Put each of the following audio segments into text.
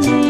me.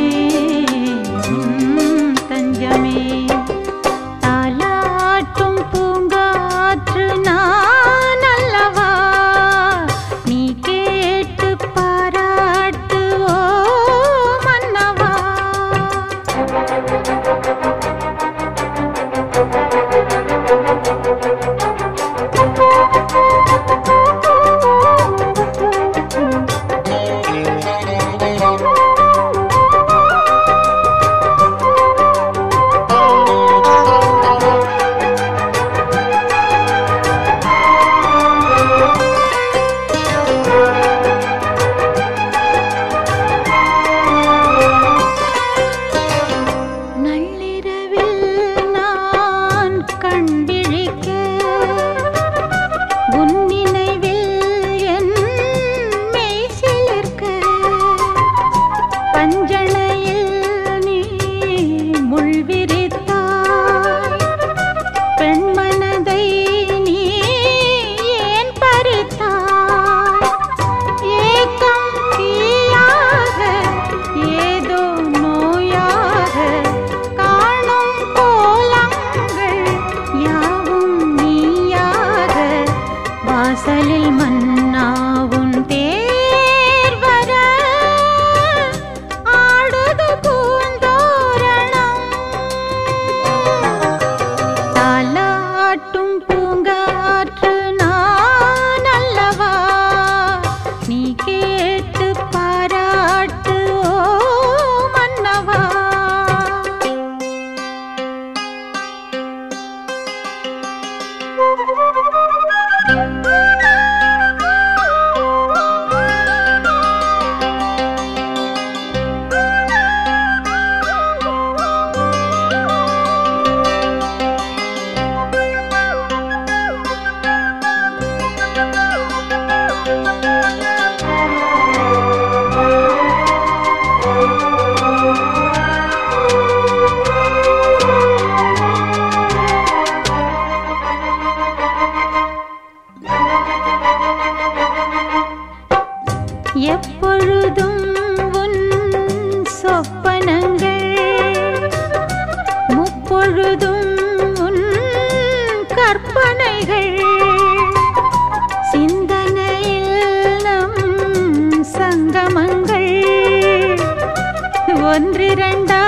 பட்டும் எப்பொழுதும் உன் சொப்பனங்கள் முப்பொழுதும் உன் கற்பனைகள். சிந்தனையில் நம் சங்கமங்கள் ஒன்றிரண்டா